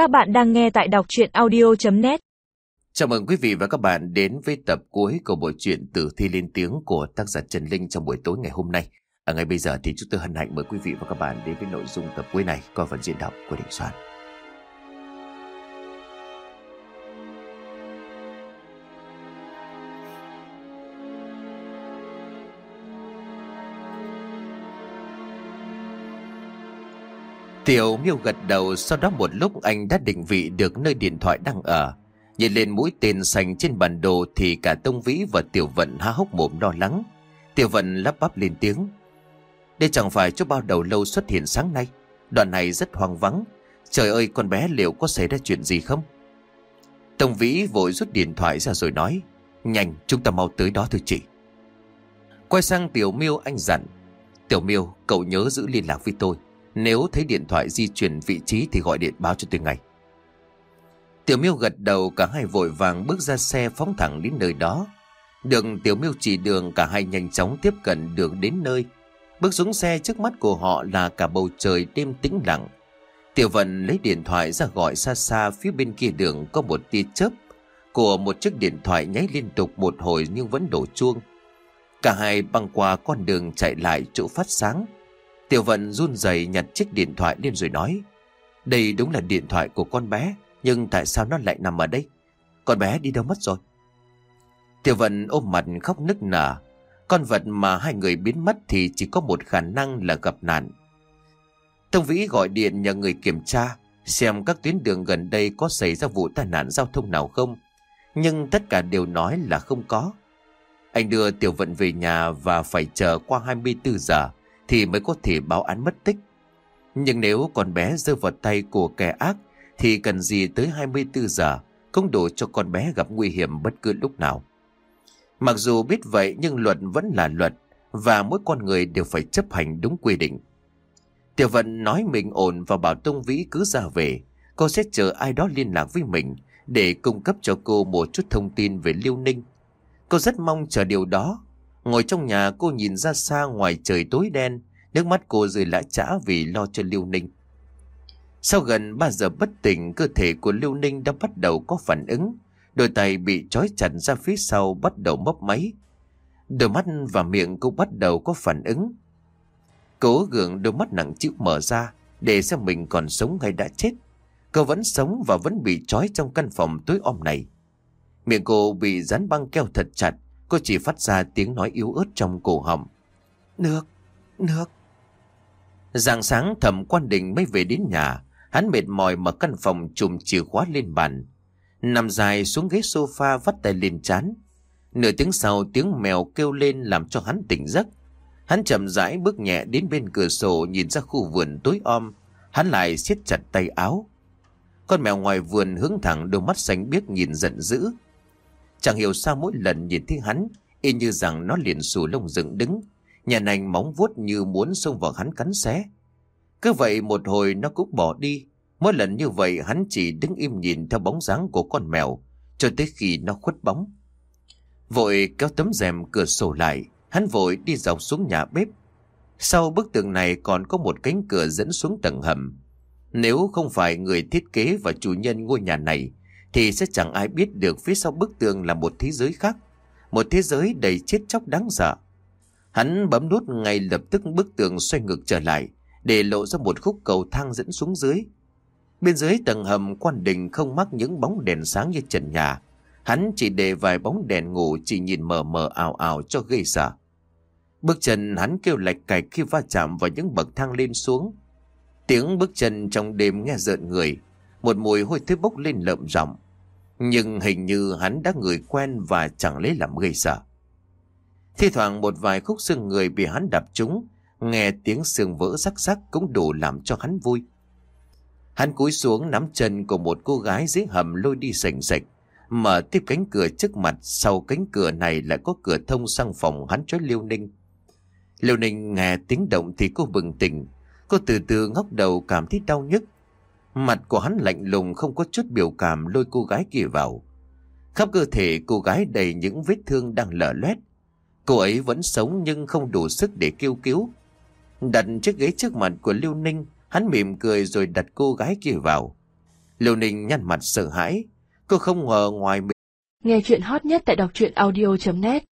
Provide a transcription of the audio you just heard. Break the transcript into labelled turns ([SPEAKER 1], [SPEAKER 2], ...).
[SPEAKER 1] Các bạn đang nghe tại đọc chuyện audio.net
[SPEAKER 2] Chào mừng quý vị và các bạn đến với tập cuối của bộ truyện Tử Thi Liên Tiếng của tác giả Trần Linh trong buổi tối ngày hôm nay. À, ngay bây giờ thì chúng tôi hân hạnh mời quý vị và các bạn đến với nội dung tập cuối này qua phần diễn đọc của Đình Soạn. Tiểu miêu gật đầu, sau đó một lúc anh đã định vị được nơi điện thoại đang ở. Nhìn lên mũi tên xanh trên bản đồ thì cả Tông Vĩ và Tiểu Vận há hốc mồm lo lắng. Tiểu Vận lắp bắp lên tiếng. Đây chẳng phải chỗ bao đầu lâu xuất hiện sáng nay. Đoạn này rất hoang vắng. Trời ơi, con bé liệu có xảy ra chuyện gì không? Tông Vĩ vội rút điện thoại ra rồi nói. Nhanh, chúng ta mau tới đó thôi chị. Quay sang Tiểu Miêu, anh dặn. Tiểu Miêu, cậu nhớ giữ liên lạc với tôi. Nếu thấy điện thoại di chuyển vị trí thì gọi điện báo cho tôi ngay. Tiểu miêu gật đầu, cả hai vội vàng bước ra xe phóng thẳng đến nơi đó. Được tiểu miêu chỉ đường, cả hai nhanh chóng tiếp cận đường đến nơi. Bước xuống xe, trước mắt của họ là cả bầu trời đêm tĩnh lặng. Tiểu vận lấy điện thoại ra gọi xa xa, phía bên kia đường có một tia chớp của một chiếc điện thoại nháy liên tục một hồi nhưng vẫn đổ chuông. Cả hai băng qua con đường chạy lại chỗ phát sáng. Tiểu vận run rẩy nhặt chiếc điện thoại lên rồi nói, Đây đúng là điện thoại của con bé, Nhưng tại sao nó lại nằm ở đây? Con bé đi đâu mất rồi? Tiểu vận ôm mặt khóc nức nở. Con vật mà hai người biến mất Thì chỉ có một khả năng là gặp nạn. Tông Vĩ gọi điện nhờ người kiểm tra, Xem các tuyến đường gần đây có xảy ra vụ tai nạn giao thông nào không. Nhưng tất cả đều nói là không có. Anh đưa Tiểu Vận về nhà và phải chờ qua 24 giờ thì mới có thể báo án mất tích. Nhưng nếu con bé rơi vào tay của kẻ ác, thì cần gì tới 24 giờ cũng đủ cho con bé gặp nguy hiểm bất cứ lúc nào. Mặc dù biết vậy, nhưng luật vẫn là luật, và mỗi con người đều phải chấp hành đúng quy định. Tiểu vận nói mình ổn và bảo Tông Vĩ cứ ra về. Cô sẽ chờ ai đó liên lạc với mình để cung cấp cho cô một chút thông tin về Liêu Ninh. Cô rất mong chờ điều đó Ngồi trong nhà cô nhìn ra xa ngoài trời tối đen, nước mắt cô rơi lã chã vì lo cho Lưu Ninh. Sau gần 3 giờ bất tỉnh, cơ thể của Lưu Ninh đã bắt đầu có phản ứng. Đôi tay bị trói chặt ra phía sau bắt đầu mấp máy. Đôi mắt và miệng cũng bắt đầu có phản ứng. Cố gượng đôi mắt nặng chịu mở ra để xem mình còn sống hay đã chết. Cô vẫn sống và vẫn bị trói trong căn phòng tối om này. Miệng cô bị dán băng keo thật chặt Cô chỉ phát ra tiếng nói yếu ớt trong cổ họng. Nước, nước. Dạng sáng thẩm quan đình mới về đến nhà. Hắn mệt mỏi mở căn phòng chùm chìa khóa lên bàn. Nằm dài xuống ghế sofa vắt tay lên chán. Nửa tiếng sau tiếng mèo kêu lên làm cho hắn tỉnh giấc. Hắn chậm rãi bước nhẹ đến bên cửa sổ nhìn ra khu vườn tối om. Hắn lại siết chặt tay áo. Con mèo ngoài vườn hướng thẳng đôi mắt xanh biếc nhìn giận dữ. Chẳng hiểu sao mỗi lần nhìn thấy hắn, y như rằng nó liền xù lông dựng đứng, nhà nành móng vuốt như muốn xông vào hắn cắn xé. Cứ vậy một hồi nó cũng bỏ đi, mỗi lần như vậy hắn chỉ đứng im nhìn theo bóng dáng của con mèo, cho tới khi nó khuất bóng. Vội kéo tấm rèm cửa sổ lại, hắn vội đi dọc xuống nhà bếp. Sau bức tường này còn có một cánh cửa dẫn xuống tầng hầm. Nếu không phải người thiết kế và chủ nhân ngôi nhà này, thì sẽ chẳng ai biết được phía sau bức tường là một thế giới khác. Một thế giới đầy chết chóc đáng sợ. Hắn bấm nút ngay lập tức bức tường xoay ngược trở lại để lộ ra một khúc cầu thang dẫn xuống dưới. Bên dưới tầng hầm quan đình không mắc những bóng đèn sáng như trần nhà. Hắn chỉ để vài bóng đèn ngủ chỉ nhìn mờ mờ ảo ảo cho gây sợ. Bước chân hắn kêu lạch cạch khi va chạm vào những bậc thang lên xuống. Tiếng bước chân trong đêm nghe rợn người, một mùi hôi thối bốc lên lợm rộng. nhưng hình như hắn đã người quen và chẳng lấy làm gây sợ. Thi thoảng một vài khúc xương người bị hắn đập trúng, nghe tiếng xương vỡ sắc sắc cũng đủ làm cho hắn vui. Hắn cúi xuống nắm chân của một cô gái dưới hầm lôi đi sành sạch, mở tiếp cánh cửa trước mặt, sau cánh cửa này lại có cửa thông sang phòng hắn cho Liêu Ninh. Liêu Ninh nghe tiếng động thì cô bừng tỉnh, cô từ từ ngóc đầu cảm thấy đau nhức, Mặt của hắn lạnh lùng không có chút biểu cảm lôi cô gái kia vào. Khắp cơ thể cô gái đầy những vết thương đang lở loét. Cô ấy vẫn sống nhưng không đủ sức để kêu cứu. Đặt chiếc ghế trước mặt của Lưu Ninh, hắn mỉm cười rồi đặt cô gái kia vào. Lưu Ninh nhăn mặt sợ hãi. Cô không ngờ ngoài
[SPEAKER 3] Nghe chuyện hot nhất tại đọc truyện audio.net